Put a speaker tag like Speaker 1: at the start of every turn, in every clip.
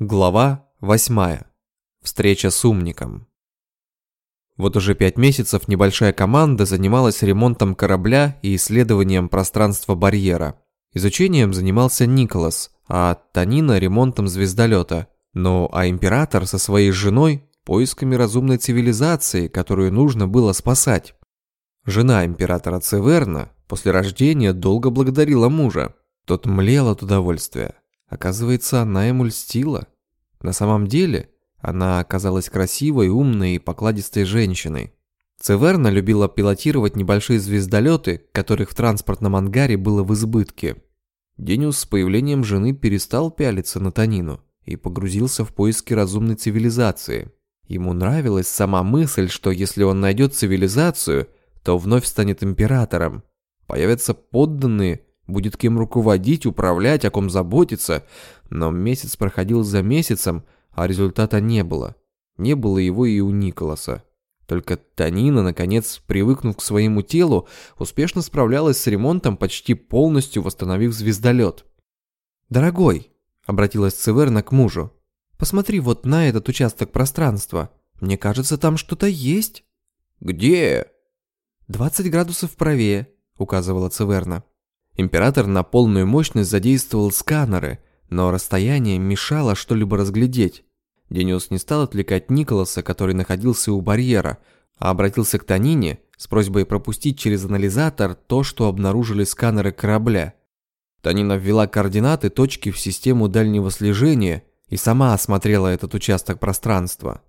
Speaker 1: Глава 8. Встреча с умником. Вот уже пять месяцев небольшая команда занималась ремонтом корабля и исследованием пространства барьера. Изучением занимался Николас, а Танина ремонтом звездолета. Ну а император со своей женой поисками разумной цивилизации, которую нужно было спасать. Жена императора Цеверна после рождения долго благодарила мужа. Тот млел от удовольствия. Оказывается, она ему льстила. На самом деле, она оказалась красивой, умной и покладистой женщиной. Цеверна любила пилотировать небольшие звездолеты, которых в транспортном ангаре было в избытке. Дениус с появлением жены перестал пялиться на Танину и погрузился в поиски разумной цивилизации. Ему нравилась сама мысль, что если он найдет цивилизацию, то вновь станет императором. Появятся подданные, будет кем руководить, управлять, о ком заботиться, но месяц проходил за месяцем, а результата не было. Не было его и у Николаса. Только Танина, наконец, привыкнув к своему телу, успешно справлялась с ремонтом, почти полностью восстановив звездолет. «Дорогой», — обратилась Цеверна к мужу, — «посмотри вот на этот участок пространства. Мне кажется, там что-то есть».
Speaker 2: «Где?»
Speaker 1: «20 градусов правее», — указывала Цеверна. Император на полную мощность задействовал сканеры, но расстояние мешало что-либо разглядеть. Дениус не стал отвлекать Николаса, который находился у барьера, а обратился к Танине с просьбой пропустить через анализатор то, что обнаружили сканеры корабля. Танина ввела координаты точки в систему дальнего слежения и сама осмотрела этот участок пространства.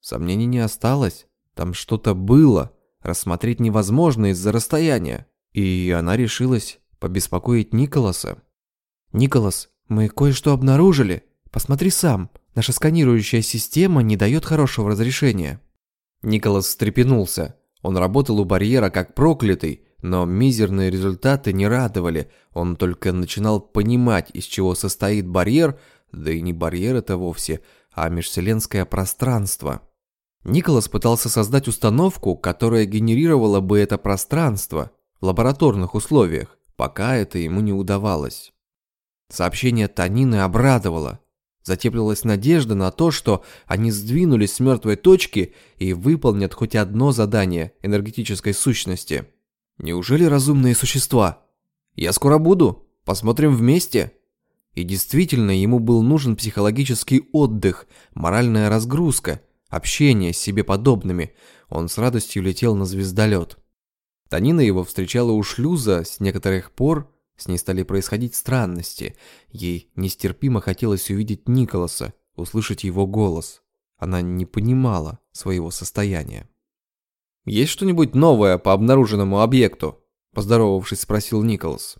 Speaker 1: Сомнений не осталось, там что-то было, рассмотреть невозможно из-за расстояния. И она решилась побеспокоить Николаса. «Николас, мы кое-что обнаружили. Посмотри сам. Наша сканирующая система не дает хорошего разрешения». Николас встрепенулся. Он работал у барьера как проклятый, но мизерные результаты не радовали. Он только начинал понимать, из чего состоит барьер, да и не барьер это вовсе, а межвселенское пространство. Николас пытался создать установку, которая генерировала бы это пространство в лабораторных условиях. Пока это ему не удавалось. Сообщение Танины обрадовало. Затеплилась надежда на то, что они сдвинулись с мертвой точки и выполнят хоть одно задание энергетической сущности. Неужели разумные существа? Я скоро буду. Посмотрим вместе. И действительно, ему был нужен психологический отдых, моральная разгрузка, общение с себе подобными. Он с радостью летел на звездолет. Танина его встречала у шлюза, с некоторых пор с ней стали происходить странности. Ей нестерпимо хотелось увидеть Николаса, услышать его голос. Она не понимала своего состояния. «Есть что-нибудь новое по обнаруженному объекту?» Поздоровавшись, спросил Николас.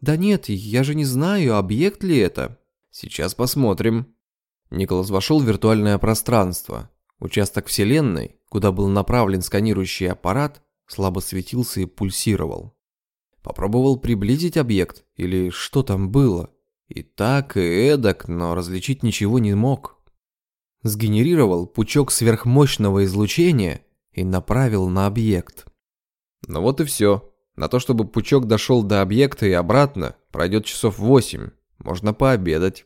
Speaker 1: «Да нет, я же не знаю, объект ли это». «Сейчас посмотрим». Николас вошел в виртуальное пространство. Участок Вселенной, куда был направлен сканирующий аппарат, слабо светился и пульсировал. Попробовал приблизить объект, или что там было. И так, и эдак, но различить ничего не мог. Сгенерировал пучок сверхмощного излучения и направил на объект. Ну вот и все. На то, чтобы пучок дошел до объекта и обратно, пройдет часов восемь. Можно пообедать.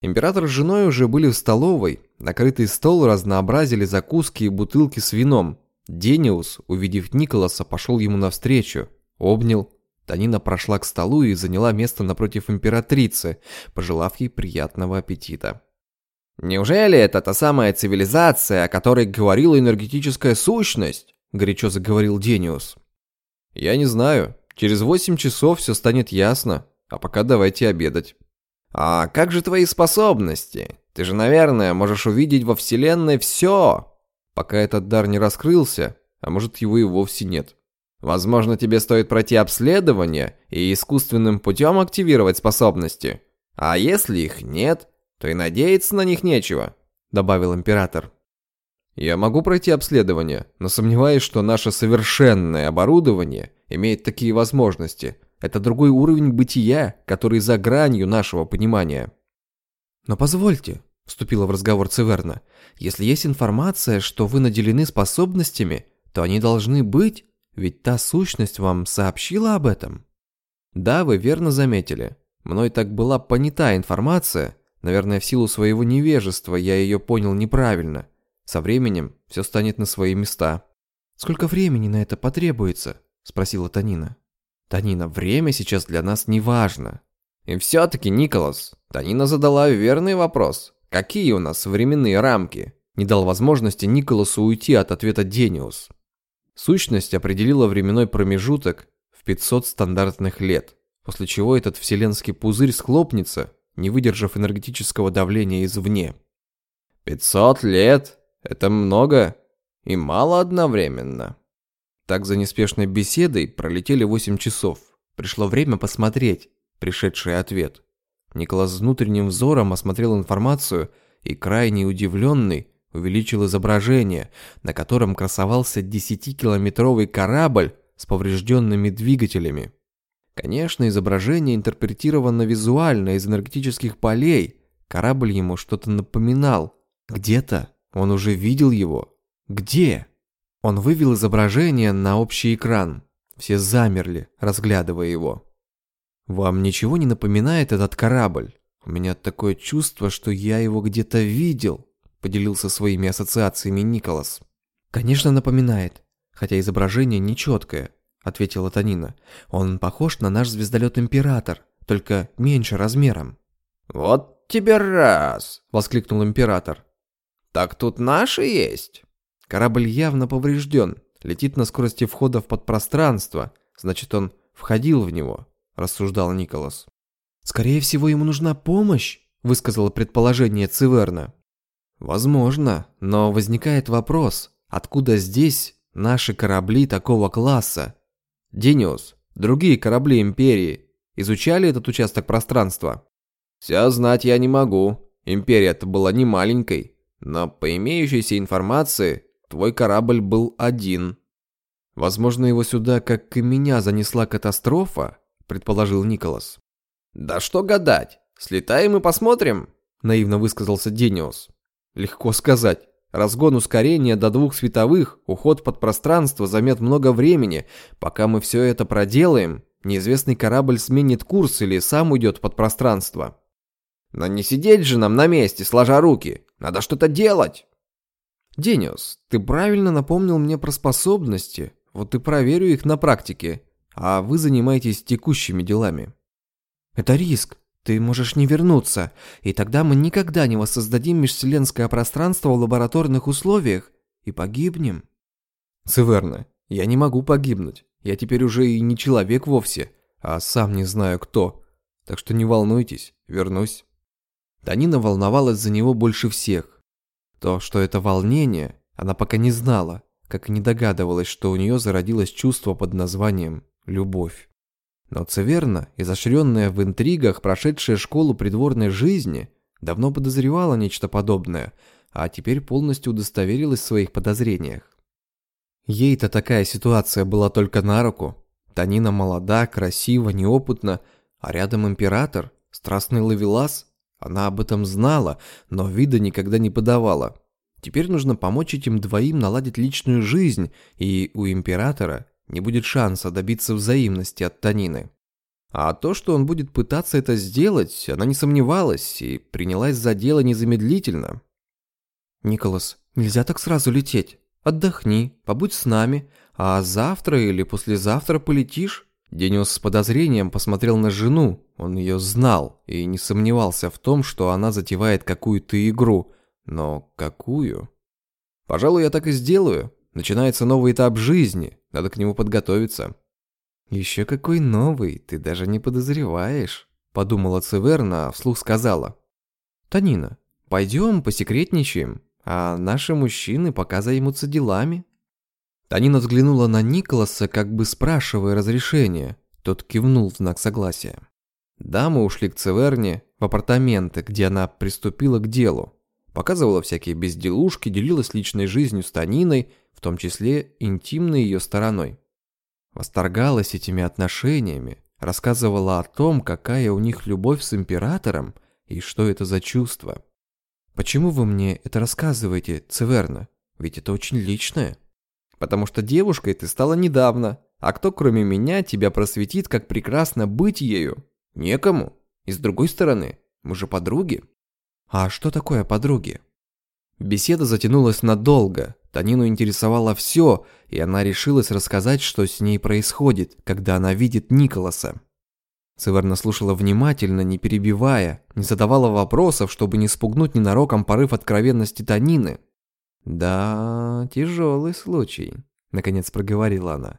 Speaker 1: Император с женой уже были в столовой. Накрытый стол разнообразили закуски и бутылки с вином. Дениус, увидев Николаса, пошел ему навстречу, обнял. Танина прошла к столу и заняла место напротив императрицы, пожелав ей приятного аппетита.
Speaker 2: «Неужели это та самая цивилизация, о которой говорила энергетическая сущность?» – горячо заговорил Дениус.
Speaker 1: «Я не знаю. Через восемь часов все станет ясно. А пока давайте обедать».
Speaker 2: «А как же твои способности? Ты же, наверное, можешь увидеть во Вселенной все!»
Speaker 1: Пока этот дар не раскрылся, а может его и вовсе нет.
Speaker 2: Возможно, тебе стоит пройти обследование и искусственным путем активировать способности. А если их нет, то и надеяться на них нечего», — добавил император.
Speaker 1: «Я могу пройти обследование, но сомневаюсь, что наше совершенное оборудование имеет такие возможности. Это другой уровень бытия, который за гранью нашего понимания». «Но позвольте», — вступила в разговор Циверна. «Если есть информация, что вы наделены способностями, то они должны быть, ведь та сущность вам сообщила об этом». «Да, вы верно заметили. Мной так была понята информация, Наверное, в силу своего невежества я ее понял неправильно. Со временем все станет на свои места. «Сколько времени на это потребуется?» – спросила Танина. «Танина, время сейчас для нас не важно».
Speaker 2: «И все-таки, Николас, Танина задала верный вопрос. Какие у нас временные рамки?»
Speaker 1: Не дал возможности Николасу уйти от ответа Дениус. Сущность определила временной промежуток в 500 стандартных лет, после чего этот вселенский пузырь схлопнется, не выдержав энергетического давления извне.
Speaker 2: «500 лет? Это много и мало одновременно».
Speaker 1: Так за неспешной беседой пролетели 8 часов. Пришло время посмотреть пришедший ответ. Николас внутренним взором осмотрел информацию и, крайне удивленный, увеличил изображение, на котором красовался 10-километровый корабль с поврежденными двигателями. Конечно, изображение интерпретировано визуально из энергетических полей. Корабль ему что-то напоминал. Где-то он уже видел его. Где? Он вывел изображение на общий экран. Все замерли, разглядывая его. «Вам ничего не напоминает этот корабль? У меня такое чувство, что я его где-то видел», поделился своими ассоциациями Николас. «Конечно, напоминает, хотя изображение нечеткое», ответила Танина. «Он похож на наш звездолет Император, только меньше размером».
Speaker 2: «Вот тебе раз!»
Speaker 1: — воскликнул Император.
Speaker 2: «Так тут наши есть?»
Speaker 1: Корабль явно поврежден, летит на скорости входа в подпространство, значит, он входил в него. – рассуждал Николас. «Скорее всего, ему нужна помощь», – высказала предположение Циверна. «Возможно, но возникает вопрос, откуда здесь наши корабли такого класса? Дениус, другие корабли Империи изучали этот участок пространства?»
Speaker 2: «Все знать я не могу. Империя-то была не маленькой, но по имеющейся информации твой корабль был один».
Speaker 1: «Возможно, его сюда, как и меня, занесла катастрофа?» Предположил Николас.
Speaker 2: «Да что гадать, слетаем и посмотрим»,
Speaker 1: наивно высказался Дениус. «Легко сказать. Разгон ускорения до двух световых, уход под пространство займет много времени. Пока мы все это проделаем, неизвестный корабль сменит курс или сам уйдет под пространство».
Speaker 2: «Но не сидеть же нам на месте, сложа руки. Надо что-то делать».
Speaker 1: «Дениус, ты правильно напомнил мне про способности. Вот и проверю их на практике а вы занимаетесь текущими делами. Это риск. Ты можешь не вернуться, и тогда мы никогда не воссоздадим межвселенское пространство в лабораторных условиях и погибнем. Северна, я не могу погибнуть. Я теперь уже и не человек вовсе, а сам не знаю кто. Так что не волнуйтесь, вернусь. Танина волновалась за него больше всех. То, что это волнение, она пока не знала, как и не догадывалась, что у нее зародилось чувство под названием любовь. Но Цеверна, изощренная в интригах, прошедшая школу придворной жизни, давно подозревала нечто подобное, а теперь полностью удостоверилась в своих подозрениях. Ей-то такая ситуация была только на руку. Танина молода, красива, неопытна, а рядом император, страстный ловелас. Она об этом знала, но вида никогда не подавала. Теперь нужно помочь этим двоим наладить личную жизнь, и у императора не будет шанса добиться взаимности от Танины. А то, что он будет пытаться это сделать, она не сомневалась и принялась за дело незамедлительно. «Николас, нельзя так сразу лететь. Отдохни, побудь с нами, а завтра или послезавтра полетишь». Дениус с подозрением посмотрел на жену, он ее знал и не сомневался в том, что она затевает какую-то игру. Но какую? «Пожалуй, я так и сделаю. Начинается новый этап жизни, надо к нему подготовиться. «Еще какой новый, ты даже не подозреваешь», — подумала Цеверна, а вслух сказала. «Танина, пойдем посекретничаем, а наши мужчины пока займутся делами». Танина взглянула на Николаса, как бы спрашивая разрешения. Тот кивнул в знак согласия. Дамы ушли к Цеверне в апартаменты, где она приступила к делу. Показывала всякие безделушки, делилась личной жизнью с Таниной в том числе интимной ее стороной. Восторгалась этими отношениями, рассказывала о том, какая у них любовь с императором и что это за чувство. «Почему вы мне это рассказываете, Цеверна? Ведь это очень личное». «Потому что девушкой ты стала недавно, а кто кроме меня тебя просветит, как прекрасно быть ею? Некому. И с другой стороны, мы же подруги». А что такое подруги?
Speaker 2: Беседа затянулась надолго. Танину интересовало все, и она решилась рассказать, что с ней происходит, когда она видит Николаса. Цеверна слушала внимательно, не перебивая, не задавала вопросов, чтобы не спугнуть ненароком порыв откровенности Танины. «Да, тяжелый случай», — наконец проговорила она.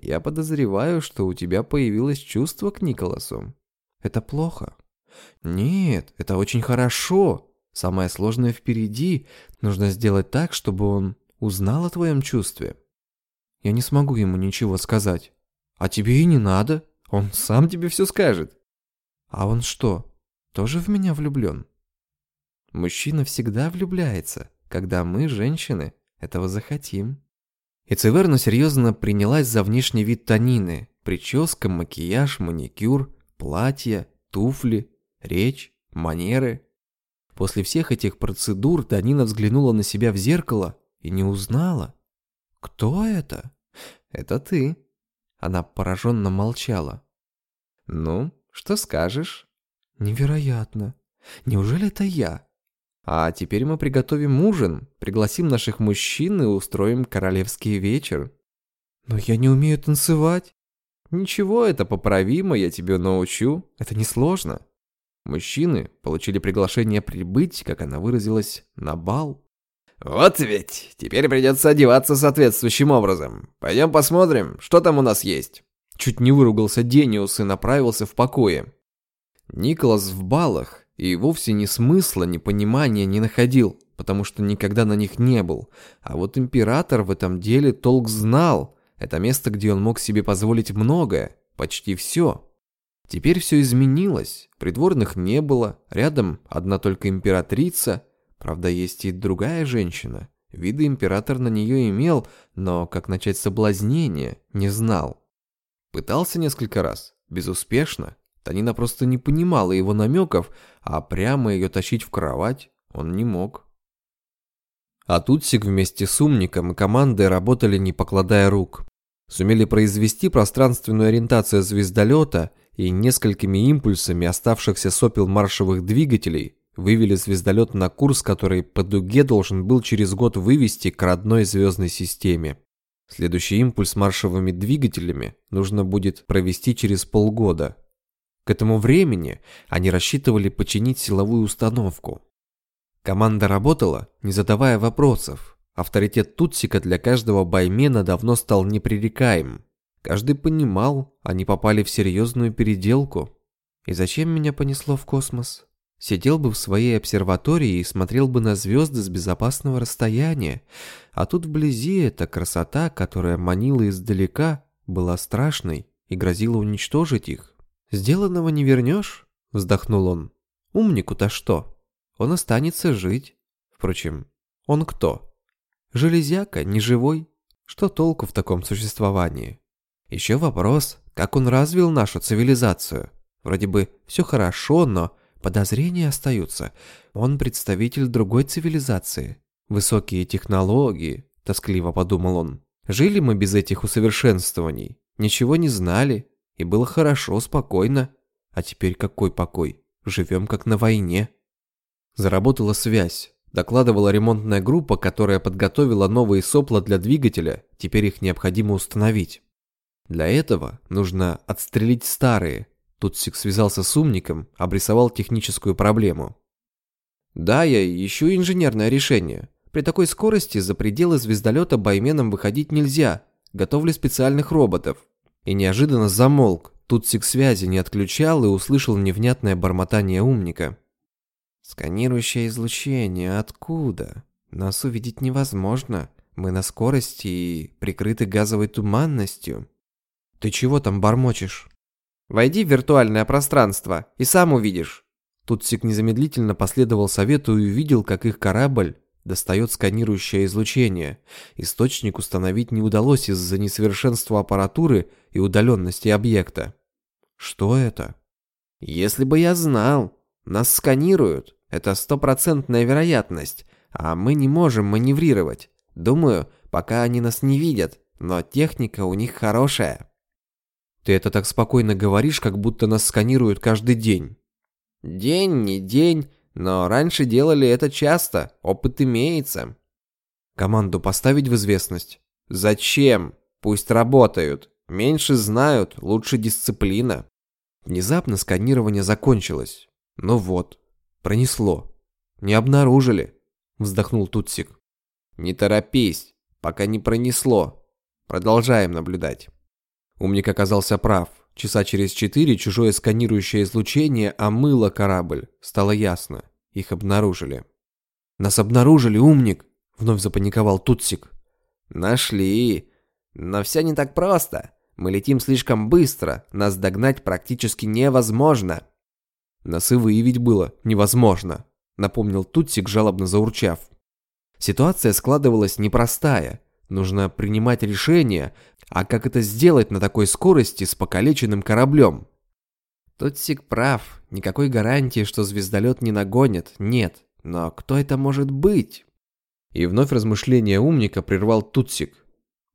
Speaker 2: «Я подозреваю, что у тебя появилось чувство к Николасу. Это плохо?» «Нет, это очень хорошо. Самое сложное впереди. Нужно сделать так, чтобы он узнал о твоем чувстве. Я не смогу ему ничего сказать. А тебе и не надо. Он сам тебе все скажет. А он что, тоже в меня влюблен? Мужчина всегда влюбляется, когда мы, женщины, этого захотим. И Цеверна серьезно принялась за внешний вид Танины. Прическа, макияж, маникюр, платье, туфли, речь, манеры. После всех этих процедур Танина взглянула на себя в зеркало и не узнала. «Кто это?» «Это ты», она пораженно молчала. «Ну, что скажешь?» «Невероятно. Неужели это я?» «А теперь мы приготовим ужин, пригласим наших мужчин и устроим королевский вечер». «Но я не умею танцевать». «Ничего, это поправимо, я тебе научу. Это несложно». Мужчины получили приглашение прибыть, как она выразилась, на бал. «Вот ведь! Теперь придется одеваться соответствующим образом. Пойдем посмотрим, что там у нас есть». Чуть не выругался Дениус и направился в покое. Николас в балах и вовсе ни смысла, ни понимания не находил, потому что никогда на них не был. А вот император в этом деле толк знал. Это место, где он мог себе позволить многое, почти все. Теперь все изменилось, придворных не было, рядом одна только императрица – Правда, есть и другая женщина. Виды император на нее имел, но как начать соблазнение, не знал. Пытался несколько раз, безуспешно. Танина просто не понимала его намеков, а прямо ее тащить в кровать он не мог. А Тутсик вместе с умником и командой работали не покладая рук. Сумели произвести пространственную ориентацию звездолета и несколькими импульсами оставшихся сопел маршевых двигателей Вывели звездолет на курс, который по дуге должен был через год вывести к родной звездной системе. Следующий импульс маршевыми двигателями нужно будет провести через полгода. К этому времени они рассчитывали починить силовую установку. Команда работала, не задавая вопросов. Авторитет Тутсика для каждого баймена давно стал непререкаем. Каждый понимал, они попали в серьезную переделку. И зачем меня понесло в космос? Сидел бы в своей обсерватории и смотрел бы на звезды с безопасного расстояния. А тут вблизи эта красота, которая манила издалека, была страшной и грозила уничтожить их. «Сделанного не вернешь», — вздохнул он. «Умнику-то что? Он останется жить. Впрочем, он кто? Железяка, не живой. Что толку в таком существовании? Еще вопрос, как он развил нашу цивилизацию? Вроде бы все хорошо, но Подозрения остаются. Он представитель другой цивилизации. Высокие технологии, тоскливо подумал он. Жили мы без этих усовершенствований, ничего не знали, и было хорошо, спокойно. А теперь какой покой? Живем как на войне. Заработала связь. Докладывала ремонтная группа, которая подготовила новые сопла для двигателя, теперь их необходимо установить. Для этого нужно отстрелить старые, Тутсик связался с умником, обрисовал техническую проблему. «Да, я ищу инженерное решение. При такой скорости за пределы звездолета байменам выходить нельзя. Готовлю специальных роботов». И неожиданно замолк. Тутсик связи не отключал и услышал невнятное бормотание умника. «Сканирующее излучение. Откуда? Нас увидеть невозможно. Мы на скорости и прикрыты газовой туманностью». «Ты чего там бормочешь?» Войди в виртуальное пространство и сам увидишь. Тутсик незамедлительно последовал совету и увидел, как их корабль достает сканирующее излучение. Источник установить не удалось из-за несовершенства аппаратуры и удаленности объекта. Что это? Если бы я знал. Нас сканируют. Это стопроцентная вероятность. А мы не можем маневрировать. Думаю, пока они нас не видят. Но техника у них хорошая. Ты это так спокойно говоришь, как будто нас сканируют каждый день. День, не день, но раньше делали это часто, опыт имеется.
Speaker 1: Команду поставить в известность?
Speaker 2: Зачем? Пусть работают. Меньше знают, лучше дисциплина.
Speaker 1: Внезапно сканирование закончилось. Ну вот, пронесло. Не обнаружили, вздохнул Тутсик.
Speaker 2: Не торопись, пока не пронесло. Продолжаем наблюдать.
Speaker 1: Умник оказался прав. Часа через четыре чужое сканирующее излучение омыло корабль. Стало ясно. Их обнаружили. «Нас обнаружили, умник!» Вновь запаниковал Тутсик.
Speaker 2: «Нашли. Но все не так просто. Мы летим слишком быстро. Нас догнать практически невозможно».
Speaker 1: «Нас и выявить было невозможно», напомнил Тутсик, жалобно заурчав. Ситуация складывалась непростая. Нужно принимать решения, а как это сделать на такой скорости с покалеченным кораблем?
Speaker 2: Тутсик прав. Никакой гарантии, что звездолет не нагонит, нет. Но кто это может быть?
Speaker 1: И вновь размышление умника прервал Тутсик.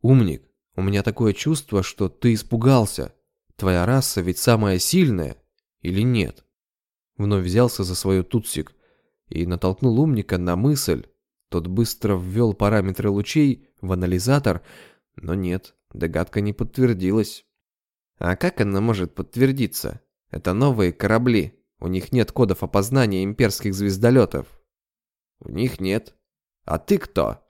Speaker 1: «Умник, у меня такое чувство, что ты испугался. Твоя раса ведь самая сильная, или нет?» Вновь взялся за свою Тутсик и натолкнул умника на мысль. Тот быстро ввел параметры лучей в анализатор, но нет, догадка не подтвердилась.
Speaker 2: А как она может подтвердиться? Это новые корабли. У них нет кодов опознания имперских звездолетов.
Speaker 1: У них нет.
Speaker 2: А ты кто?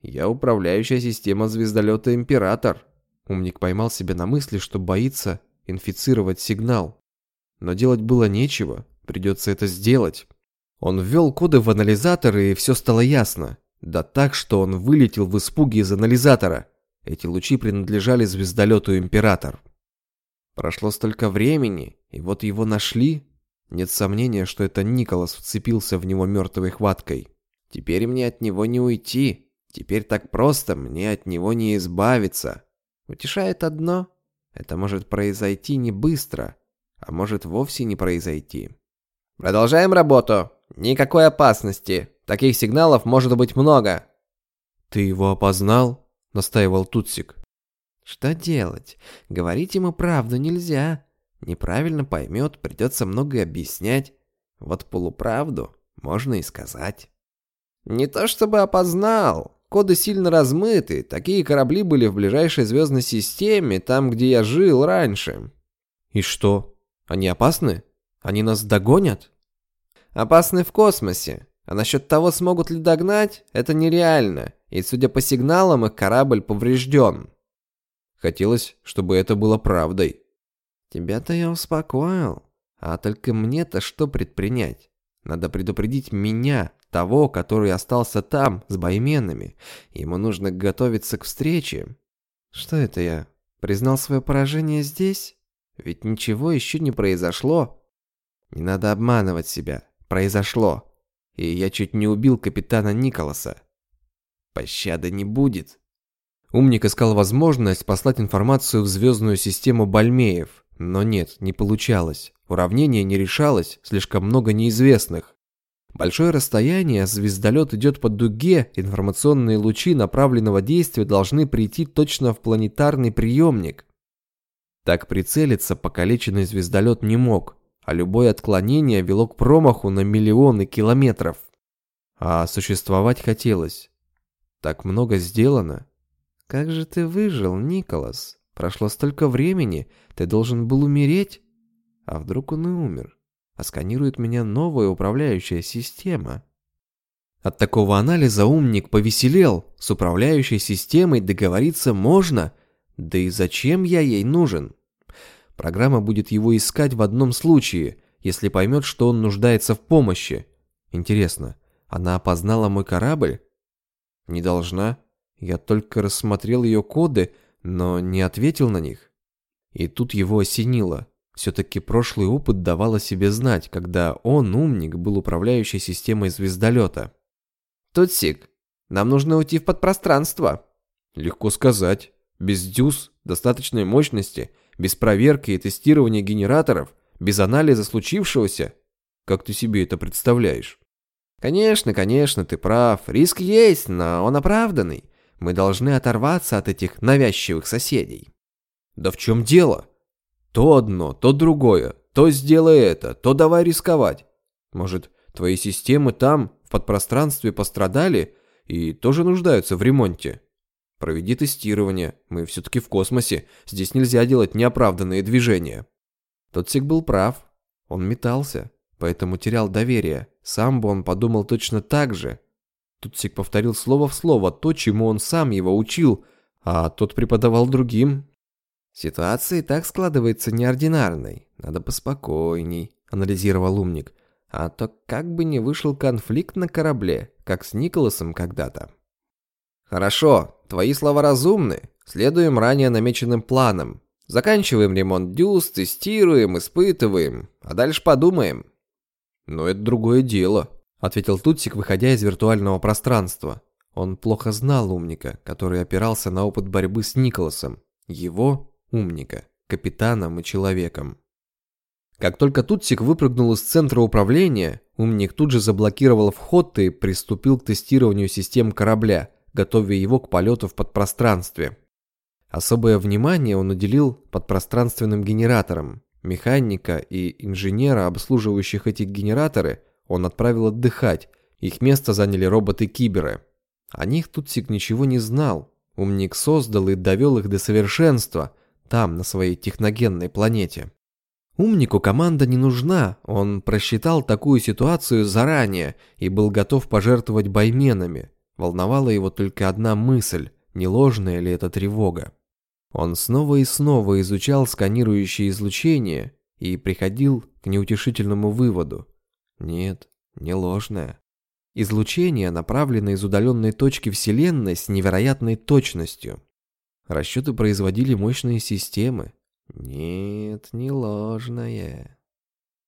Speaker 1: Я управляющая система звездолета Император. Умник поймал себя на мысли, что боится инфицировать сигнал. Но делать было нечего, придется это сделать. Он ввел коды в анализатор, и все стало ясно. Да так, что он вылетел в испуге из анализатора. Эти лучи принадлежали звездолету Император. Прошло столько времени, и вот его нашли. Нет сомнения, что это Николас вцепился в него мертвой хваткой.
Speaker 2: Теперь мне от него не уйти. Теперь так просто мне от него не избавиться. Утешает одно. Это может произойти не быстро, а может вовсе не произойти. Продолжаем работу. Никакой опасности. Таких сигналов может быть много.
Speaker 1: Ты его опознал? настаивал Тутсик.
Speaker 2: Что делать? Говорить ему правду нельзя. Неправильно поймет, придется многое объяснять. Вот полуправду можно и сказать. Не то чтобы опознал. Коды сильно размыты. Такие корабли были в ближайшей звездной системе, там, где я жил раньше.
Speaker 1: И что? Они опасны? Они нас догонят?
Speaker 2: Опасны в космосе. А насчет того, смогут ли догнать, это нереально и, судя по сигналам, их корабль поврежден.
Speaker 1: Хотелось, чтобы это было правдой.
Speaker 2: Тебя-то я успокоил. А только мне-то что предпринять? Надо предупредить меня, того, который остался там, с бойменами. Ему нужно готовиться к встрече. Что это я? Признал свое поражение здесь? Ведь ничего еще не произошло. Не надо обманывать себя. Произошло. И я чуть не убил капитана Николаса. Пощады не будет.
Speaker 1: Умник искал возможность послать информацию в звездную систему Бальмеев, но нет, не получалось. Уравнение не решалось, слишком много неизвестных. Большое расстояние, звездолет идет по дуге, информационные лучи направленного действия должны прийти точно в планетарный приемник. Так прицелиться покалеченный звездолет не мог, а любое отклонение вело к промаху на миллионы километров. А существовать хотелось. Так много сделано.
Speaker 2: Как же ты выжил, Николас? Прошло столько времени, ты должен был умереть. А вдруг он и умер? А сканирует меня новая управляющая система.
Speaker 1: От такого анализа умник повеселел. С управляющей системой договориться можно. Да и зачем я ей нужен? Программа будет его искать в одном случае, если поймет, что он нуждается в помощи. Интересно, она опознала мой корабль? Не должна. Я только рассмотрел ее коды, но не ответил на них. И тут его осенило. Все-таки прошлый опыт давал о себе знать, когда он, умник, был управляющей системой звездолета.
Speaker 2: «Тутсик, нам нужно уйти в подпространство».
Speaker 1: «Легко сказать. Без дюз, достаточной мощности, без проверки и тестирования генераторов, без анализа случившегося. Как ты себе это представляешь?»
Speaker 2: Конечно, конечно, ты прав. Риск есть, но он оправданный. Мы должны оторваться от этих навязчивых соседей.
Speaker 1: Да в чем дело? То одно, то другое. То сделай это, то давай рисковать. Может,
Speaker 2: Твои системы там, в подпространстве, пострадали и тоже нуждаются в ремонте. Проведи тестирование, мы все-таки в космосе, здесь нельзя делать неоправданные движения». Тотсик был прав, он метался, поэтому терял доверие. Сам бы он подумал точно так же. Тутсик повторил слово в слово то, чему он сам его учил, а тот преподавал другим. «Ситуация и так складывается неординарной, надо поспокойней», — анализировал умник. «А то как бы не вышел конфликт на корабле, как с Николасом когда-то». «Хорошо, твои слова разумны. Следуем ранее намеченным планам. Заканчиваем ремонт дюз, тестируем, испытываем, а дальше подумаем». «Но это другое дело», — ответил Тутсик, выходя из виртуального пространства. Он плохо знал умника, который опирался на опыт борьбы с Николасом. Его, умника, капитаном и человеком. Как только Тутсик выпрыгнул из центра управления, умник тут же заблокировал вход и приступил к тестированию систем корабля, готовя его к полету в подпространстве. Особое внимание он уделил подпространственным генераторам. Механика и инженера, обслуживающих эти генераторы, он отправил отдыхать. Их место заняли роботы-киберы. О них Тутсик ничего не знал. Умник создал и довел их до совершенства, там, на своей техногенной планете. Умнику команда не нужна, он просчитал такую ситуацию заранее и был готов пожертвовать байменами. Волновала его только одна мысль, не ложная ли это тревога. Он снова и снова изучал сканирующее излучение и приходил к неутешительному выводу. Нет, не ложное. Излучение направлено из удаленной точки Вселенной с невероятной точностью. Расчеты производили мощные системы. Нет, не ложное.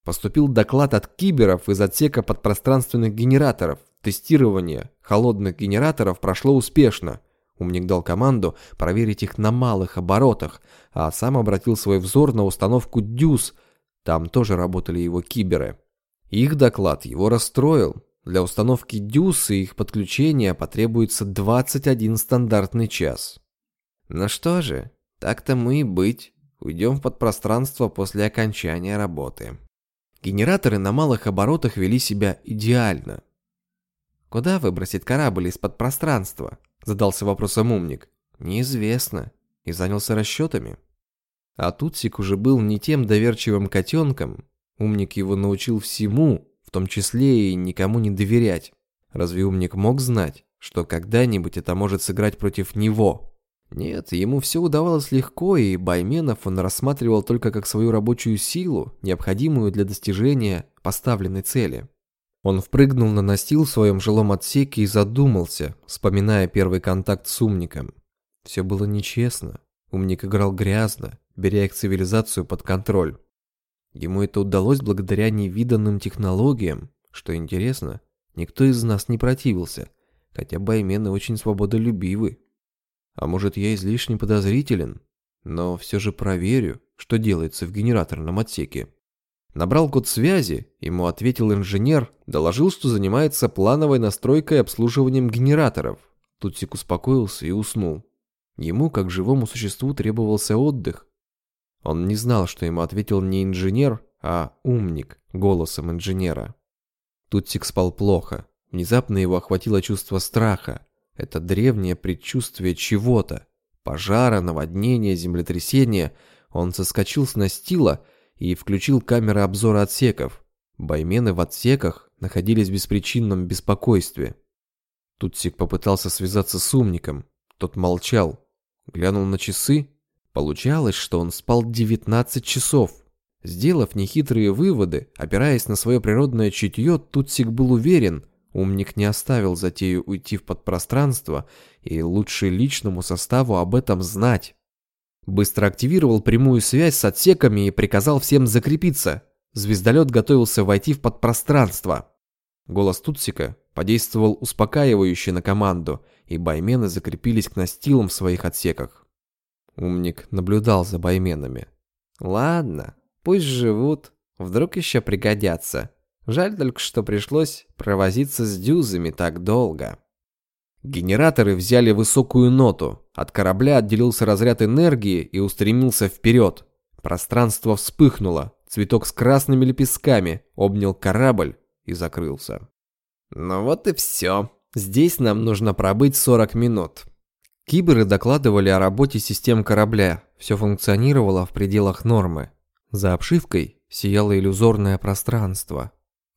Speaker 2: Поступил доклад от киберов из отсека подпространственных генераторов. Тестирование холодных генераторов прошло успешно – Умник дал команду проверить их на малых оборотах, а сам обратил свой взор на установку «Дюс». Там тоже работали его киберы. Их доклад его расстроил. Для установки «Дюс» и их подключения потребуется 21 стандартный час. Ну что же, так-то мы и быть. Уйдем в подпространство после окончания работы. Генераторы на малых оборотах вели себя идеально. Куда выбросить корабль из-под пространства? Задался вопросом умник. Неизвестно. И занялся расчетами. А Тутсик уже был не тем доверчивым котенком. Умник его научил всему, в том числе и никому не доверять. Разве умник мог знать, что когда-нибудь это может сыграть против него? Нет, ему все удавалось легко, и байменов он рассматривал только как свою рабочую силу, необходимую для достижения поставленной цели. Он впрыгнул на настил в своем жилом отсеке и задумался, вспоминая первый контакт с умником. Все было нечестно. Умник играл грязно, беря их цивилизацию под контроль. Ему это удалось благодаря невиданным технологиям. Что интересно, никто из нас не противился, хотя баймены очень свободолюбивы. А может, я излишне подозрителен, но все же проверю, что делается в генераторном отсеке. Набрал код связи, ему ответил инженер, доложил, что занимается плановой настройкой и обслуживанием генераторов. Тутсик успокоился и уснул. Ему, как живому существу, требовался отдых. Он не знал, что ему ответил не инженер, а умник голосом инженера. Тутсик спал плохо. Внезапно его охватило чувство страха. Это древнее предчувствие чего-то. Пожара, наводнения, землетрясения. Он соскочил с настила и включил камеры обзора отсеков. Баймены в отсеках находились в беспричинном беспокойстве. Тутсик попытался связаться с умником. Тот молчал. Глянул на часы. Получалось, что он спал 19 часов. Сделав нехитрые выводы, опираясь на свое природное чутье, Тутсик был уверен, умник не оставил затею уйти в подпространство, и лучше личному составу об этом знать. Быстро активировал прямую связь с отсеками и приказал всем закрепиться. Звездолет готовился войти в подпространство. Голос Тутсика подействовал успокаивающе на команду, и баймены закрепились к настилам в своих отсеках. Умник наблюдал за байменами. «Ладно, пусть живут, вдруг еще пригодятся. Жаль только, что пришлось провозиться с дюзами так долго». Генераторы взяли высокую ноту. От корабля отделился разряд энергии и устремился вперед. Пространство вспыхнуло. Цветок с красными лепестками обнял корабль. и закрылся. «Ну вот и все. Здесь нам нужно пробыть 40 минут». Киберы докладывали о работе систем корабля. Все функционировало в пределах нормы. За обшивкой сияло иллюзорное пространство.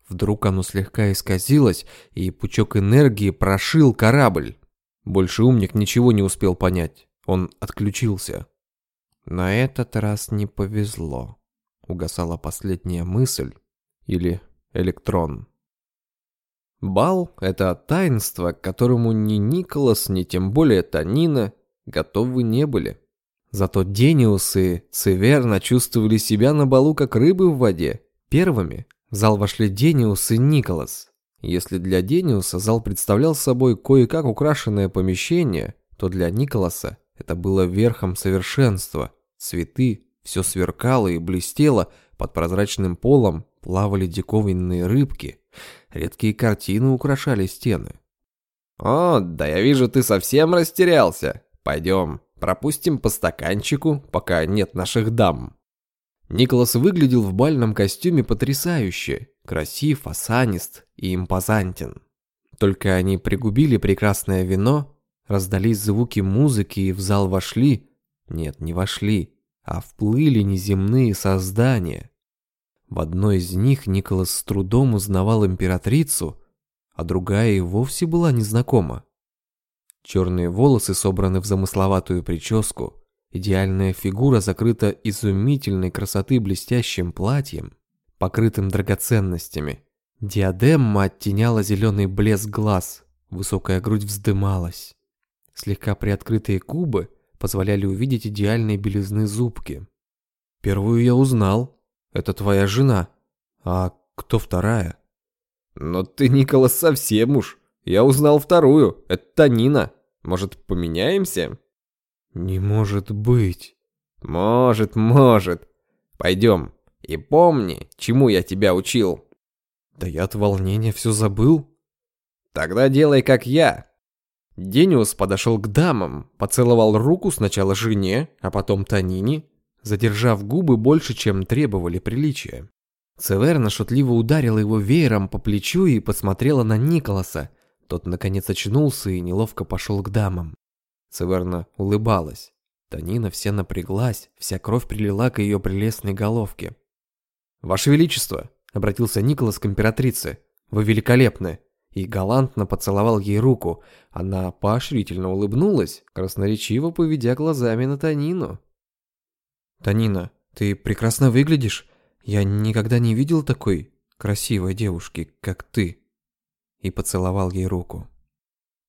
Speaker 2: Вдруг оно слегка исказилось, и пучок энергии прошил корабль. Больше умник ничего не успел понять. Он отключился. На этот раз не повезло. Угасала последняя мысль или электрон. Бал – это таинство, к которому ни Николас, ни тем более Танина готовы не были. Зато Дениус и Циверна чувствовали себя на балу как рыбы в воде. Первыми в зал вошли Дениус и Николас. Если для Дениуса зал представлял собой кое-как украшенное помещение, то для Николаса это было верхом совершенства. Цветы, все сверкало и блестело, под прозрачным полом плавали диковинные рыбки. Редкие картины украшали стены. «О, да я вижу, ты совсем растерялся. Пойдем, пропустим по стаканчику, пока нет наших дам». Николас выглядел в бальном костюме потрясающе, красив, осанист и импозантен. Только они пригубили прекрасное вино, раздались звуки музыки и в зал вошли, нет, не вошли, а вплыли неземные создания. В одной из них Николас с трудом узнавал императрицу, а другая и вовсе была незнакома. Черные волосы собраны в замысловатую прическу, идеальная фигура закрыта изумительной красоты блестящим платьем, покрытым драгоценностями. Диадемма оттеняла зеленый блеск глаз, высокая грудь вздымалась. Слегка приоткрытые губы позволяли увидеть идеальные белизны зубки. Первую я узнал. Это твоя жена. А кто вторая? Но ты, Николас, совсем уж. Я узнал вторую. Это Танина. Может, поменяемся? Не может быть. Может, может. Пойдем. И помни, чему я тебя учил. Да я от волнения все забыл. Тогда делай, как я. Дениус подошел к дамам, поцеловал руку сначала жене, а потом Танине, задержав губы больше, чем требовали приличия. Цеверна шутливо ударила его веером по плечу и посмотрела на Николаса. Тот, наконец, очнулся и неловко пошел к дамам. Цеверна улыбалась. Танина вся напряглась, вся кровь прилила к ее прелестной головке. «Ваше Величество!» — обратился Николас к императрице. «Вы великолепны! и галантно поцеловал ей руку. Она поощрительно улыбнулась, красноречиво поведя глазами на Танину. «Танина, ты прекрасно выглядишь. Я никогда не видел такой красивой девушки, как ты». И поцеловал ей руку.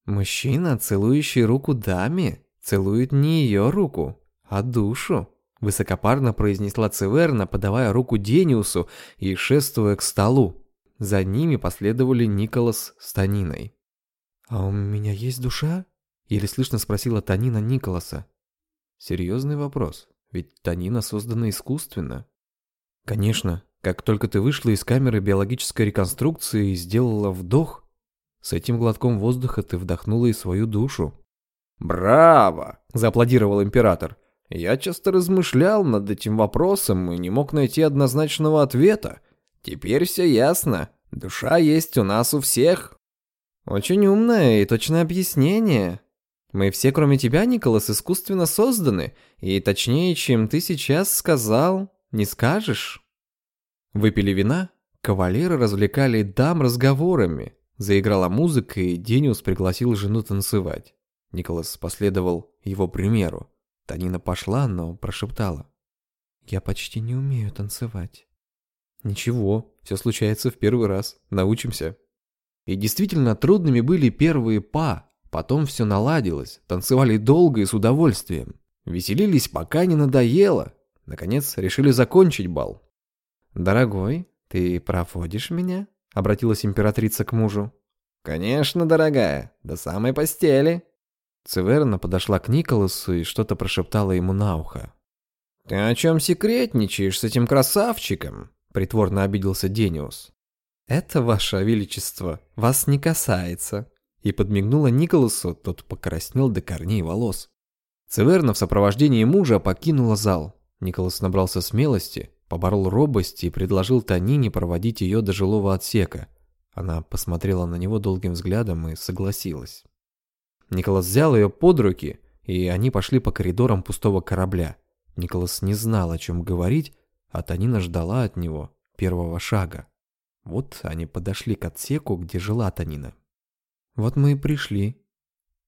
Speaker 2: «Мужчина, целующий руку даме, целует не ее руку, а душу», высокопарно произнесла Циверна, подавая руку Дениусу и шествуя к столу. За ними последовали Николас с Таниной. «А у меня есть душа?» Еле слышно спросила Танина Николаса. Серьезный вопрос, ведь Танина создана искусственно. Конечно, как только ты вышла из камеры биологической реконструкции и сделала вдох, с этим глотком воздуха ты вдохнула и свою душу. «Браво!» – зааплодировал император. «Я часто размышлял над этим вопросом и не мог найти однозначного ответа. Теперь все ясно. Душа есть у нас у всех. Очень умное и точное объяснение. Мы все, кроме тебя, Николас, искусственно созданы. И точнее, чем ты сейчас сказал, не скажешь. Выпили вина, кавалеры развлекали дам разговорами. Заиграла музыка, и Дениус пригласил жену танцевать. Николас последовал его примеру. Танина пошла, но прошептала. «Я почти не умею танцевать». Ничего, все случается в первый раз. Научимся. И действительно трудными были первые па. Потом все наладилось. Танцевали долго и с удовольствием. Веселились, пока не надоело. Наконец, решили закончить бал. «Дорогой, ты проводишь меня?» Обратилась императрица к мужу. «Конечно, дорогая. До самой постели». Циверна подошла к Николасу и что-то прошептала ему на ухо. «Ты о чем секретничаешь с этим красавчиком?» притворно обиделся Дениус. «Это, ваше величество, вас не касается». И подмигнула Николасу, тот покраснел до корней волос. Цеверна в сопровождении мужа покинула зал. Николас набрался смелости, поборол робость и предложил Танине проводить ее до жилого отсека. Она посмотрела на него долгим взглядом и согласилась. Николас взял ее под руки, и они пошли по коридорам пустого корабля. Николас не знал, о чем говорить, а Танина ждала от него первого шага. Вот они подошли к отсеку, где жила Танина. «Вот мы и пришли.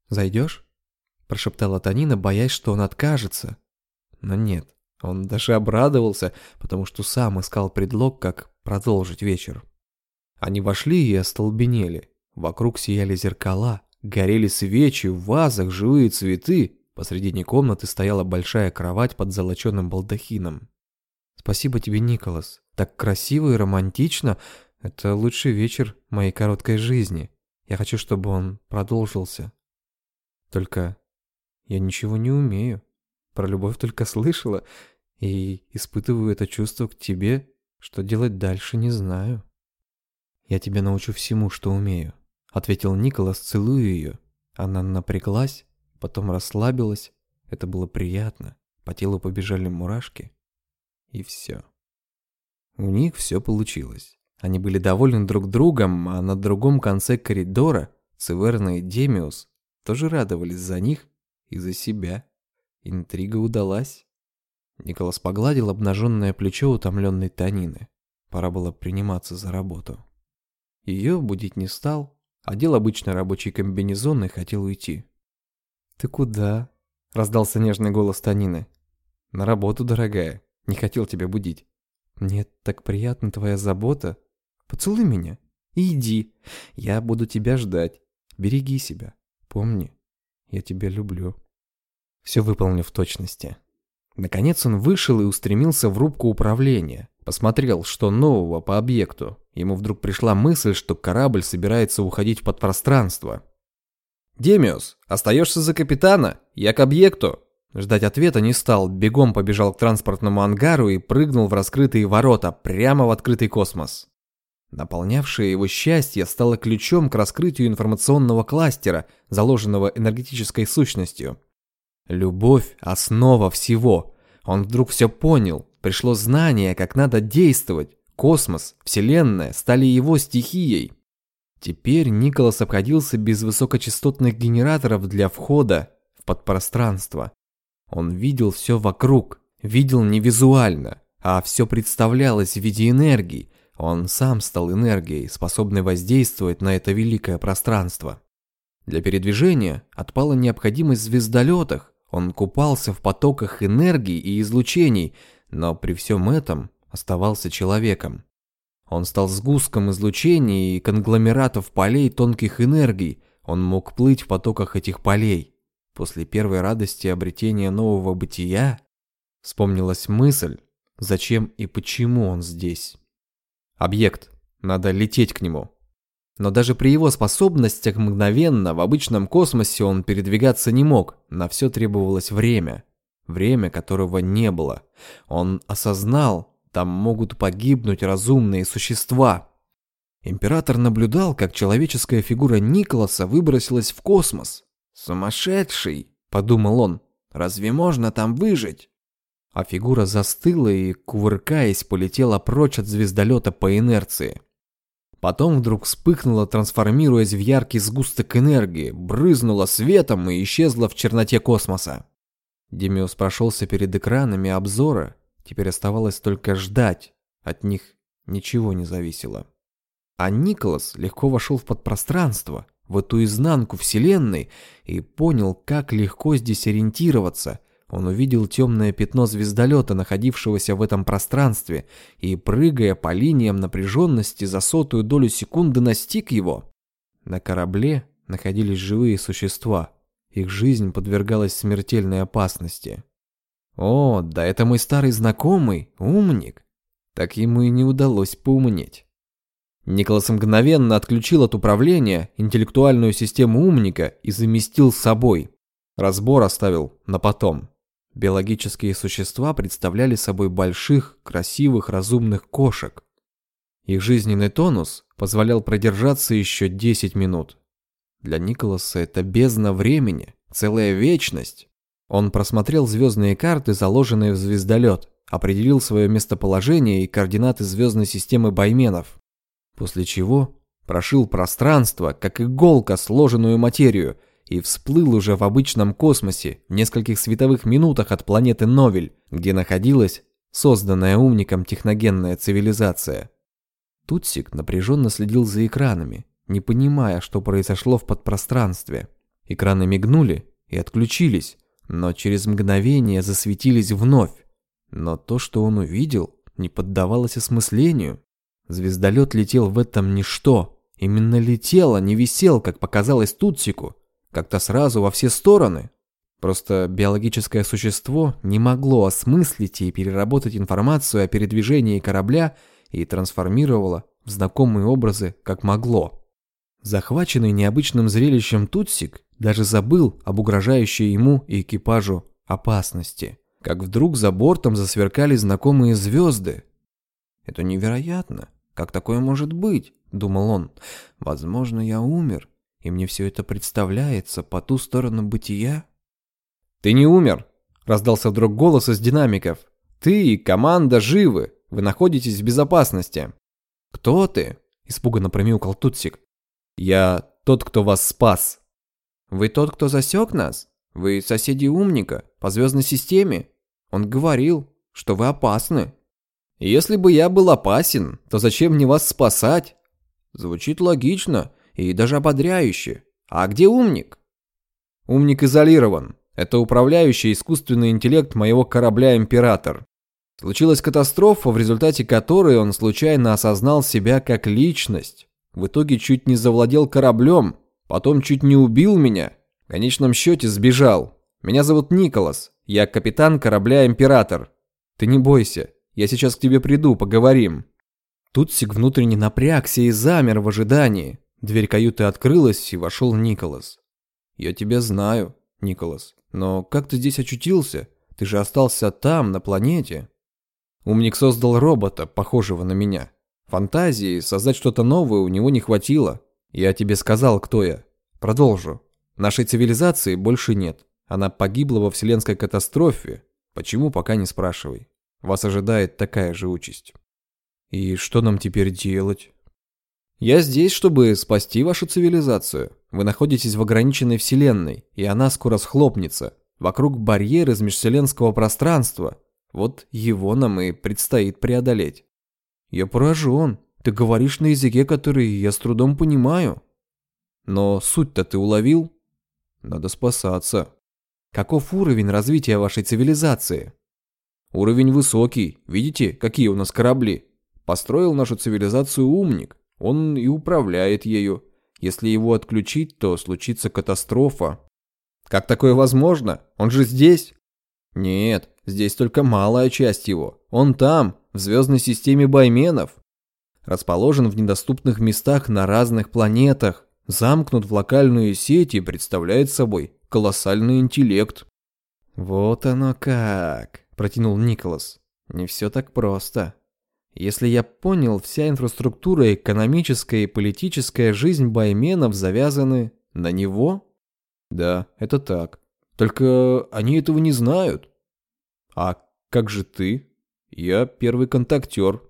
Speaker 2: Зайдешь?» Прошептала Танина, боясь, что он откажется. Но нет, он даже обрадовался, потому что сам искал предлог, как продолжить вечер. Они вошли и остолбенели. Вокруг сияли зеркала, горели свечи, в вазах живые цветы. Посредине комнаты стояла большая кровать под золоченым балдахином. «Спасибо тебе, Николас. Так красиво и романтично. Это лучший вечер моей короткой жизни. Я хочу, чтобы он продолжился. Только я ничего не умею. Про любовь только слышала и испытываю это чувство к тебе, что делать дальше не знаю. Я тебя научу всему, что умею, ответил Николас, целуя ее. Она напряглась, потом расслабилась. Это было приятно. По телу побежали мурашки. И все. У них все получилось. Они были довольны друг другом, а на другом конце коридора Циверна и Демиус тоже радовались за них и за себя. Интрига удалась. Николас погладил обнаженное плечо утомленной Танины. Пора было приниматься за работу. Ее будить не стал, одел обычный рабочий комбинезон и хотел уйти. «Ты куда?» — раздался нежный голос Танины. «На работу, дорогая. Не хотел тебя будить». «Мне так приятна твоя забота. Поцелуй меня и иди. Я буду тебя ждать. Береги себя. Помни, я тебя люблю. Все выполню в точности. Наконец он вышел и устремился в рубку управления. Посмотрел, что нового по объекту. Ему вдруг пришла мысль, что корабль собирается уходить в подпространство. «Демиус, остаешься за капитана? Я к объекту!» Ждать ответа не стал, бегом побежал к транспортному ангару и прыгнул в раскрытые ворота, прямо в открытый космос. Наполнявшее его счастье стало ключом к раскрытию информационного кластера, заложенного энергетической сущностью. Любовь – основа всего. Он вдруг все понял, пришло знание, как надо действовать. Космос, Вселенная стали его стихией. Теперь Николас обходился без высокочастотных генераторов для входа в подпространство. Он видел все вокруг, видел не визуально, а все представлялось в виде энергии, он сам стал энергией, способной воздействовать на это великое пространство. Для передвижения отпала необходимость в звездолетах, он купался в потоках энергии и излучений, но при всем этом оставался человеком. Он стал сгустком излучений и конгломератов полей тонких энергий, он мог плыть в потоках этих полей. После первой радости обретения нового бытия вспомнилась мысль, зачем и почему он здесь. Объект. Надо лететь к нему. Но даже при его способностях мгновенно в обычном космосе он передвигаться не мог. На все требовалось время. Время, которого не было. Он осознал, там могут погибнуть разумные существа. Император наблюдал, как человеческая фигура Николаса выбросилась в космос. «Сумасшедший!» – подумал он. «Разве можно там выжить?» а фигура застыла и, кувыркаясь, полетела прочь от звездолета по инерции. Потом вдруг вспыхнула, трансформируясь в яркий сгусток энергии, брызнула светом и исчезла в черноте космоса. Демиус прошелся перед экранами обзора, теперь оставалось только ждать, от них ничего не зависело. А Николас легко вошел в подпространство, в эту изнанку Вселенной, и понял, как легко здесь ориентироваться, он увидел темное пятно звездолета, находившегося в этом пространстве, и, прыгая по линиям напряженности за сотую долю секунды, настиг его. На корабле находились живые существа. Их жизнь подвергалась смертельной опасности. О, да это мой старый знакомый, умник. Так ему и не удалось поумнеть. Николас мгновенно отключил от управления интеллектуальную систему умника и заместил с собой. Разбор оставил на потом. Биологические существа представляли собой больших, красивых, разумных кошек. Их жизненный тонус позволял продержаться еще 10 минут. Для Николаса это бездна времени, целая вечность. Он просмотрел звездные карты, заложенные в звездолет, определил свое местоположение и координаты звездной системы Байменов, после чего прошил пространство, как иголка, сложенную материю, и всплыл уже в обычном космосе, в нескольких световых минутах от планеты Новель, где находилась созданная умником техногенная цивилизация. Тутсик напряженно следил за экранами, не понимая, что произошло в подпространстве. Экраны мигнули и отключились, но через мгновение засветились вновь. Но то, что он увидел, не поддавалось осмыслению. Звездолет летел в этом ничто. Именно летел, а не висел, как показалось Тутсику. Как-то сразу во все стороны. Просто биологическое существо не могло осмыслить и переработать информацию о передвижении корабля и трансформировало в знакомые образы, как могло. Захваченный необычным зрелищем Тутсик даже забыл об угрожающей ему и экипажу опасности. Как вдруг за бортом засверкали знакомые звезды. «Это невероятно! Как такое может быть?» – думал он. «Возможно, я умер, и мне все это представляется по ту сторону бытия?»
Speaker 1: «Ты не умер!» – раздался вдруг голос из динамиков. «Ты и команда живы! Вы находитесь в безопасности!»
Speaker 2: «Кто ты?» – испуганно промяукал Тутсик.
Speaker 1: «Я тот, кто вас спас!»
Speaker 2: «Вы тот, кто засек нас? Вы соседи умника по звездной системе? Он говорил, что вы опасны».
Speaker 1: «Если бы я был опасен, то зачем мне вас спасать?»
Speaker 2: Звучит логично и даже ободряюще. А где умник?
Speaker 1: Умник изолирован. Это управляющий искусственный интеллект моего корабля «Император». Случилась катастрофа, в результате которой он случайно осознал себя как личность. В итоге чуть не завладел кораблем, потом чуть не убил меня. В конечном счете сбежал. Меня зовут Николас. Я капитан корабля «Император». Ты не бойся, я сейчас к тебе приду, поговорим.
Speaker 2: Тутсик внутренне напрягся и замер в ожидании. Дверь каюты открылась, и вошел Николас. «Я тебя знаю, Николас. Но как ты здесь очутился? Ты же остался там, на планете.
Speaker 1: Умник создал робота, похожего на меня. Фантазии создать что-то новое у него не хватило. Я тебе сказал, кто я. Продолжу. Нашей цивилизации больше нет. Она погибла во вселенской катастрофе. Почему, пока не спрашивай. Вас ожидает такая же участь.
Speaker 2: И что нам теперь делать?
Speaker 1: Я здесь, чтобы спасти вашу цивилизацию. Вы находитесь в ограниченной вселенной, и она скоро схлопнется. Вокруг барьер из межвселенского пространства. Вот его нам и предстоит преодолеть.
Speaker 2: Я поражен. Ты говоришь на языке, который я с трудом понимаю.
Speaker 1: Но суть-то ты уловил?
Speaker 2: Надо спасаться.
Speaker 1: Каков уровень развития вашей цивилизации? Уровень высокий. Видите, какие у нас корабли? Построил нашу цивилизацию умник. Он и управляет ею. Если его отключить, то случится катастрофа. Как такое возможно? Он же здесь? Нет, здесь только малая часть его. Он там, в звездной системе Байменов. Расположен в недоступных местах на разных планетах. Замкнут в локальную сеть и представляет собой колоссальный интеллект.
Speaker 2: Вот оно как, протянул Николас. Не все так просто. Если я понял, вся инфраструктура, экономическая и политическая жизнь байменов завязаны на него?
Speaker 1: Да, это так. Только они этого не знают. А как же ты? Я первый контактер.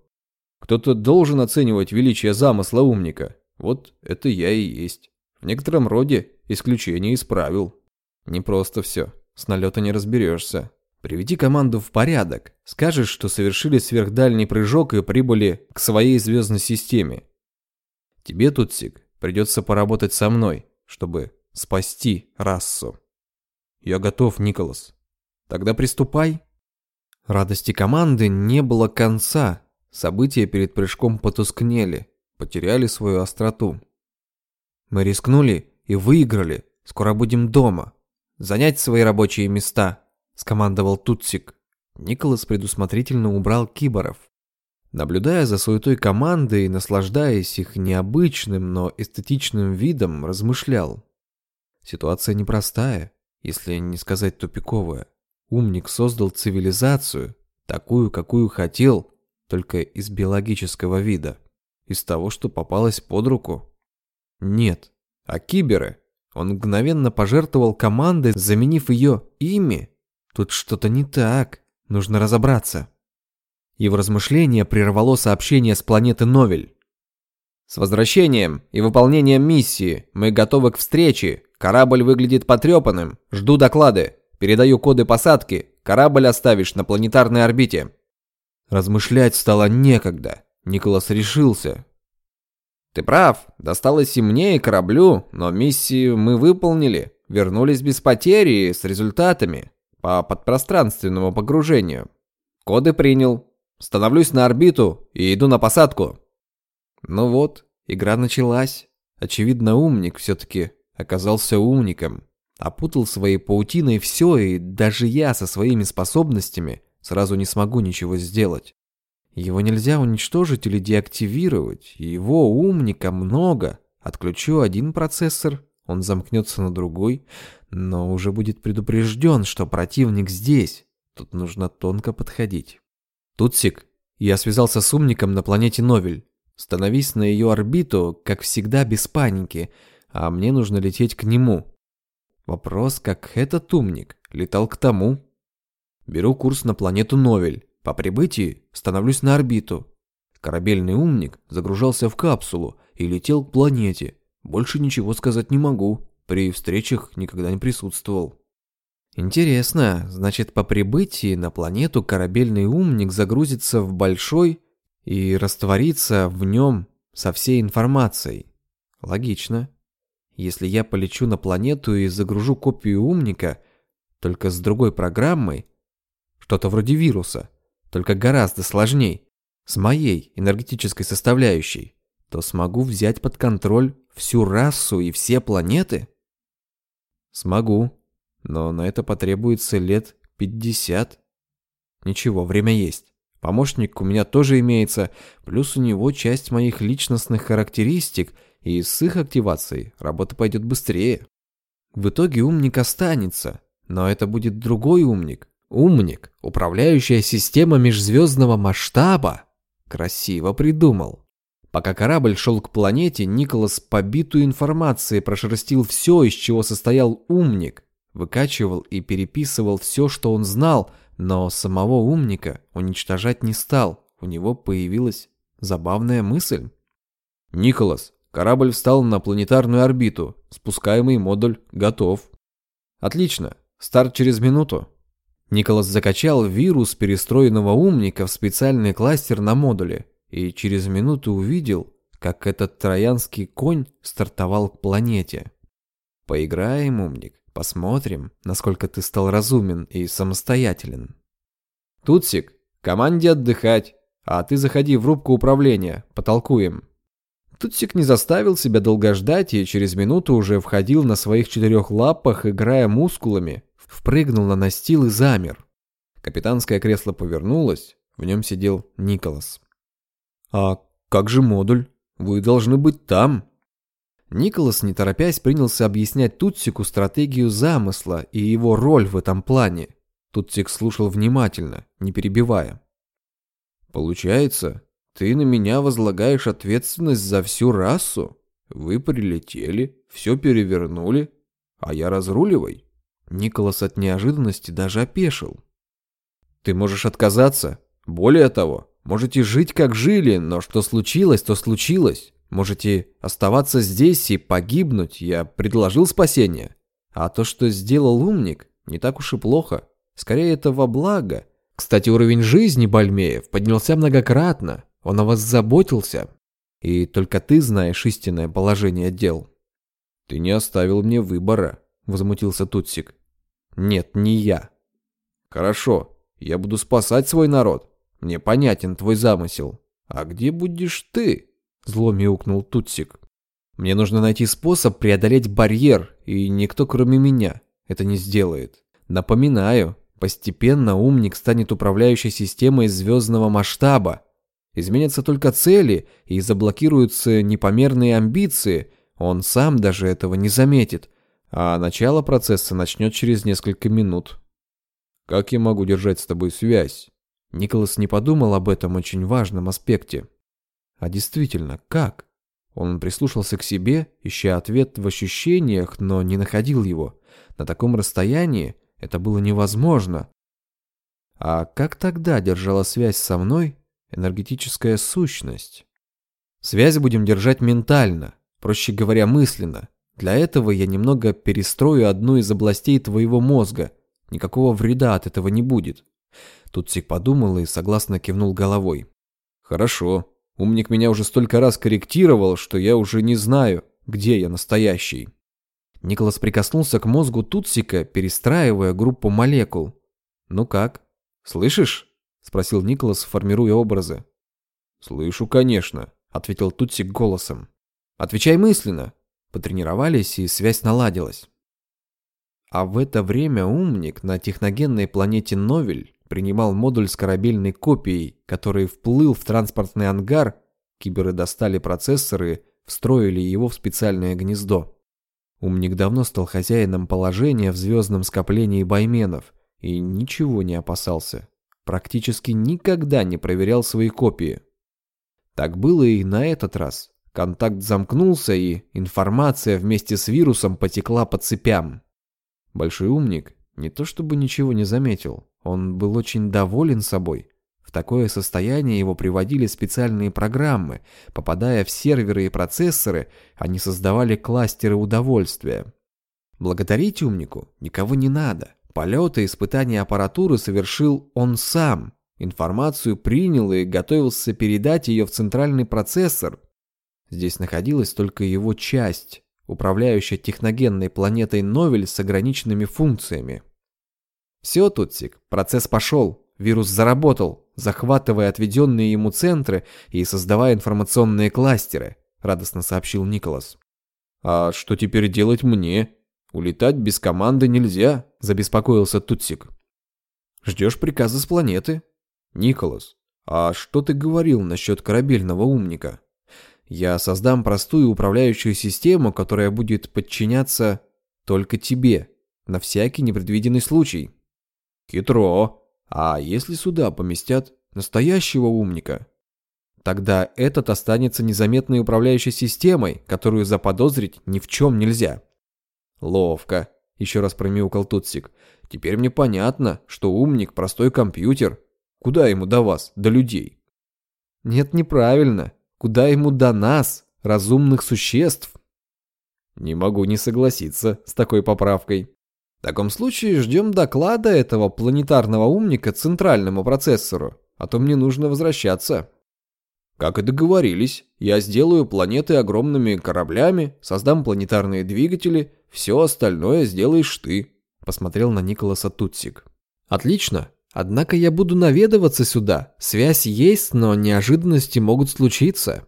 Speaker 1: Кто-то должен оценивать величие замысла умника. Вот это я и есть. В некотором роде исключение исправил. Не просто все. С налета не разберешься. Приведи команду в порядок. Скажешь, что совершили сверхдальний прыжок и прибыли к своей звездной системе. Тебе, Тутсик, придется поработать со мной, чтобы спасти расу.
Speaker 2: Я готов, Николас.
Speaker 1: Тогда приступай.
Speaker 2: Радости команды не было конца. События перед прыжком потускнели, потеряли свою остроту. Мы рискнули и выиграли. Скоро будем дома. Занять свои рабочие места скомандовал Тутсик. Николас предусмотрительно убрал киборов. Наблюдая за суетой команды и наслаждаясь их необычным, но эстетичным видом, размышлял. Ситуация непростая, если не сказать тупиковая. Умник создал цивилизацию, такую, какую хотел, только из биологического вида, из того, что попалось под руку. Нет, а киберы. Он мгновенно пожертвовал командой, заменив ее ими Тут что-то не так. Нужно разобраться. Его размышление прервало сообщение с планеты Новель.
Speaker 1: С возвращением и выполнением миссии. Мы готовы к встрече. Корабль выглядит потрепанным. Жду доклады. Передаю коды посадки. Корабль оставишь на планетарной орбите.
Speaker 2: Размышлять стало некогда. Николас решился.
Speaker 1: Ты прав. Досталось и мне, и кораблю, но миссию мы выполнили. Вернулись без потери с результатами по подпространственному погружению. Коды принял. Становлюсь на орбиту и иду на посадку.
Speaker 2: Ну вот, игра началась. Очевидно, умник все-таки оказался умником. Опутал своей паутиной все, и даже я со своими способностями сразу не смогу ничего сделать. Его нельзя уничтожить или деактивировать. Его умника много. Отключу один процессор, он замкнется на другой, но уже будет предупрежден, что противник здесь. Тут нужно тонко подходить. Тутсик, я связался с умником на планете Новель. Становись на ее орбиту, как всегда, без паники, а мне нужно лететь к нему. Вопрос, как этот умник летал к тому. Беру курс на планету Новель. По прибытии становлюсь на орбиту. Корабельный умник загружался в капсулу и летел к планете. Больше ничего сказать не могу. При встречах никогда не присутствовал. Интересно, значит, по прибытии на планету корабельный умник загрузится в большой и растворится в нем со всей информацией. Логично. Если я полечу на планету и загружу копию умника, только с другой программой, что-то вроде вируса, только гораздо сложней, с моей энергетической составляющей, то смогу взять под контроль всю расу и все планеты? Смогу, но на это потребуется лет 50. Ничего, время есть. Помощник у меня тоже имеется, плюс у него часть моих личностных характеристик, и с их активацией работа пойдет быстрее. В итоге умник останется, но это будет другой умник. Умник, управляющая система межзвездного масштаба. Красиво придумал. Пока корабль шел к планете, Николас побитую информацией прошерстил все, из чего состоял умник. Выкачивал и переписывал все, что он знал, но самого умника уничтожать не стал. У него появилась забавная мысль. «Николас, корабль встал на планетарную орбиту. Спускаемый модуль готов». «Отлично. Старт через минуту». Николас закачал вирус перестроенного умника в специальный кластер на модуле и через минуту увидел, как этот троянский конь стартовал к планете. «Поиграем, умник, посмотрим, насколько ты стал разумен и самостоятелен». «Тутсик, команде отдыхать, а ты заходи в рубку управления, потолкуем». Тутсик не заставил себя долго ждать и через минуту уже входил на своих четырех лапах, играя мускулами, впрыгнул на настил и замер. Капитанское кресло повернулось, в нем сидел Николас. «А как же модуль? Вы должны быть там!» Николас, не торопясь, принялся объяснять Тутсику стратегию замысла и его роль в этом плане. Тутсик слушал внимательно, не перебивая. «Получается, ты на меня возлагаешь ответственность за всю расу? Вы прилетели, все перевернули, а я разруливай?» Николас от неожиданности даже опешил. «Ты можешь отказаться. Более того, Можете жить, как жили, но что случилось, то случилось. Можете оставаться здесь и погибнуть, я предложил спасение. А то, что сделал умник, не так уж и плохо. Скорее, это во благо. Кстати, уровень жизни Бальмеев поднялся многократно. Он о вас заботился. И только ты знаешь истинное положение дел. Ты не оставил мне выбора, возмутился Тутсик. Нет, не я. Хорошо, я буду спасать свой народ. Мне понятен твой замысел. А где будешь ты? Зло мяукнул Тутсик. Мне нужно найти способ преодолеть барьер, и никто кроме меня это не сделает. Напоминаю, постепенно умник станет управляющей системой звездного масштаба. Изменятся только цели и заблокируются непомерные амбиции, он сам даже этого не заметит, а начало процесса начнет через несколько минут. Как я могу держать с тобой связь? Николас не подумал об этом очень важном аспекте. А действительно, как? Он прислушался к себе, ища ответ в ощущениях, но не находил его. На таком расстоянии это было невозможно. А как тогда держала связь со мной энергетическая сущность? Связь будем держать ментально, проще говоря, мысленно. Для этого я немного перестрою одну из областей твоего мозга. Никакого вреда от этого не будет. Тутсик подумал и согласно кивнул головой. Хорошо. Умник меня уже столько раз корректировал, что я уже не знаю, где я настоящий. Николас прикоснулся к мозгу Тутсика, перестраивая группу молекул. «Ну как? Слышишь?» – спросил Николас, формируя образы. «Слышу, конечно», – ответил Тутсик голосом. «Отвечай мысленно». Потренировались, и связь наладилась. А в это время умник на техногенной планете Новель принимал модуль с корабельной копией, который вплыл в транспортный ангар, киберы достали процессоры, встроили его в специальное гнездо. Умник давно стал хозяином положения в звездном скоплении байменов и ничего не опасался. Практически никогда не проверял свои копии. Так было и на этот раз. Контакт замкнулся, и информация вместе с вирусом потекла по цепям. Большой умник не то чтобы ничего не заметил, он был очень доволен собой. В такое состояние его приводили специальные программы. Попадая в серверы и процессоры, они создавали кластеры удовольствия. Благодарить умнику никого не надо. Полеты испытания аппаратуры совершил он сам. Информацию принял и готовился передать ее в центральный процессор. Здесь находилась только его часть, управляющая техногенной планетой Новель с ограниченными функциями. Все, Тутсик, процесс пошел, вирус заработал, захватывая отведенные ему центры и создавая информационные кластеры, радостно сообщил Николас. А что теперь делать мне? Улетать без команды нельзя, забеспокоился Тутсик. Ждешь приказа с планеты? Николас, а что ты говорил насчет корабельного умника? Я создам простую управляющую систему, которая будет подчиняться только тебе, на всякий непредвиденный случай. Хитро. А если сюда поместят настоящего умника? Тогда этот останется незаметной управляющей системой, которую заподозрить ни в чем нельзя. Ловко, еще раз промяукал Тутсик. Теперь мне понятно, что умник простой компьютер. Куда ему до вас, до людей? Нет, неправильно. Куда ему до нас, разумных существ? Не могу не согласиться с такой поправкой. В таком случае ждем доклада этого планетарного умника центральному процессору, а то мне нужно возвращаться. Как и договорились, я сделаю планеты огромными кораблями, создам планетарные двигатели, все остальное сделаешь ты, посмотрел на Николаса Тутсик. Отлично, однако я буду наведываться сюда, связь есть, но неожиданности могут случиться.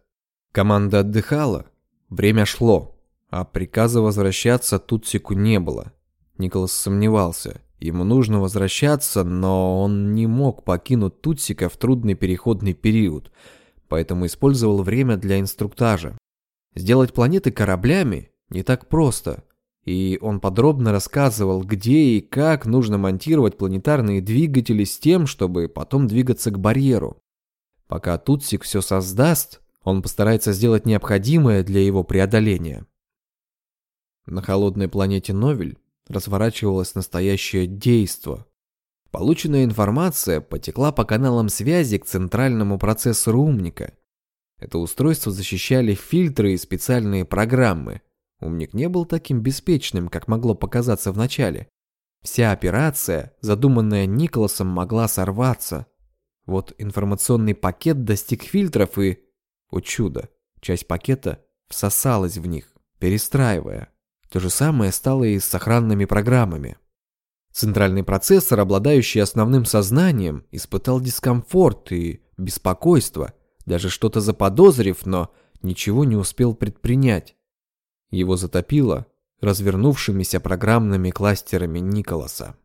Speaker 2: Команда отдыхала, время шло, а приказа возвращаться Тутсику не было. Николас сомневался. Ему нужно возвращаться, но он не мог покинуть Тутсика в трудный переходный период, поэтому использовал время для инструктажа. Сделать планеты кораблями не так просто, и он подробно рассказывал, где и как нужно монтировать планетарные двигатели с тем, чтобы потом двигаться к барьеру. Пока Тутсик все создаст, он постарается сделать необходимое для его преодоления. На холодной планете Новель разворачивалось настоящее действо. Полученная информация потекла по каналам связи к центральному процессору умника. Это устройство защищали фильтры и специальные программы. Умник не был таким беспечным, как могло показаться вначале. Вся операция, задуманная Николасом, могла сорваться. Вот информационный пакет достиг фильтров и... О чудо! Часть пакета всосалась в них, перестраивая. То же самое стало и с сохранными программами. Центральный процессор, обладающий основным сознанием, испытал дискомфорт и беспокойство, даже что-то заподозрив, но ничего не успел предпринять. Его затопило развернувшимися программными кластерами Николаса.